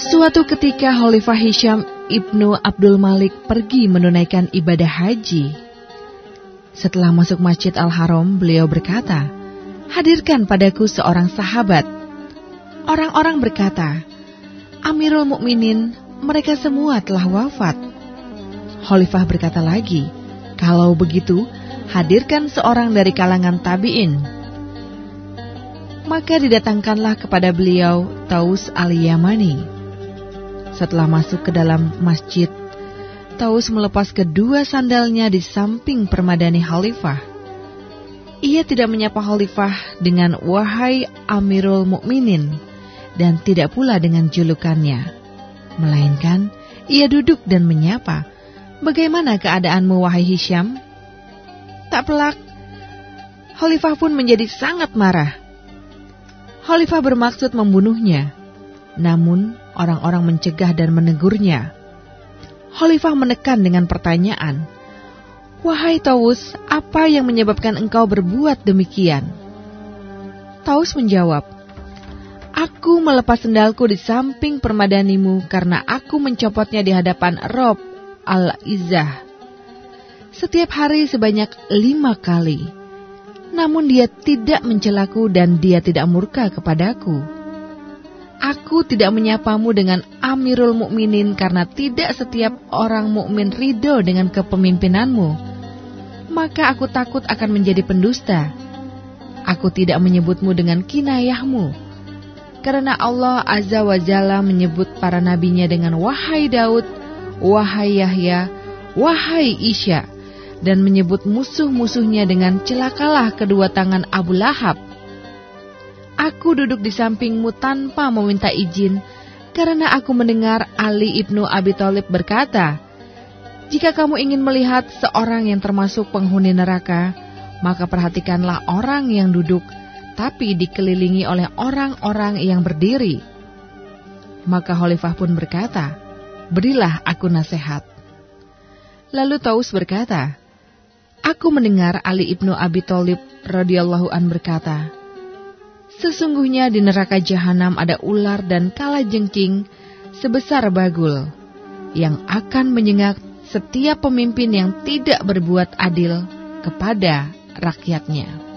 Suatu ketika Khalifah Hisham ibnu Abdul Malik pergi menunaikan ibadah haji. Setelah masuk Masjid Al-Haram, beliau berkata, Hadirkan padaku seorang sahabat. Orang-orang berkata, Amirul Mukminin, mereka semua telah wafat. Khalifah berkata lagi, Kalau begitu, hadirkan seorang dari kalangan tabi'in. Maka didatangkanlah kepada beliau Taus al-Yamani. Setelah masuk ke dalam masjid, Taus melepas kedua sandalnya di samping permadani Khalifah. Ia tidak menyapa Khalifah dengan wahai Amirul Mukminin dan tidak pula dengan julukannya. Melainkan ia duduk dan menyapa, "Bagaimana keadaanmu wahai Hisham?" Tak pelak, Khalifah pun menjadi sangat marah. Khalifah bermaksud membunuhnya, namun orang-orang mencegah dan menegurnya. Khalifah menekan dengan pertanyaan, Wahai Taus, apa yang menyebabkan engkau berbuat demikian? Taus menjawab, Aku melepas sendalku di samping permadanimu karena aku mencopotnya di hadapan Rob al-Izzah setiap hari sebanyak lima kali. Namun dia tidak mencelaku dan dia tidak murka kepadaku. Aku tidak menyapamu dengan Amirul Mukminin karena tidak setiap orang mukmin ridho dengan kepemimpinanmu. Maka aku takut akan menjadi pendusta. Aku tidak menyebutmu dengan kinayahmu. Karena Allah Azza wa Jalla menyebut para nabinya dengan wahai Daud, wahai Yahya, wahai Isya dan menyebut musuh-musuhnya dengan celakalah kedua tangan Abu Lahab. Aku duduk di sampingmu tanpa meminta izin, karena aku mendengar Ali ibnu Abi Thalib berkata, Jika kamu ingin melihat seorang yang termasuk penghuni neraka, maka perhatikanlah orang yang duduk, tapi dikelilingi oleh orang-orang yang berdiri. Maka Khalifah pun berkata, Berilah aku nasihat. Lalu Taus berkata, Aku mendengar Ali ibnu Abi Thalib radhiyallahu an berkata, Sesungguhnya di neraka jahanam ada ular dan kala jengking sebesar bagul yang akan menyengat setiap pemimpin yang tidak berbuat adil kepada rakyatnya.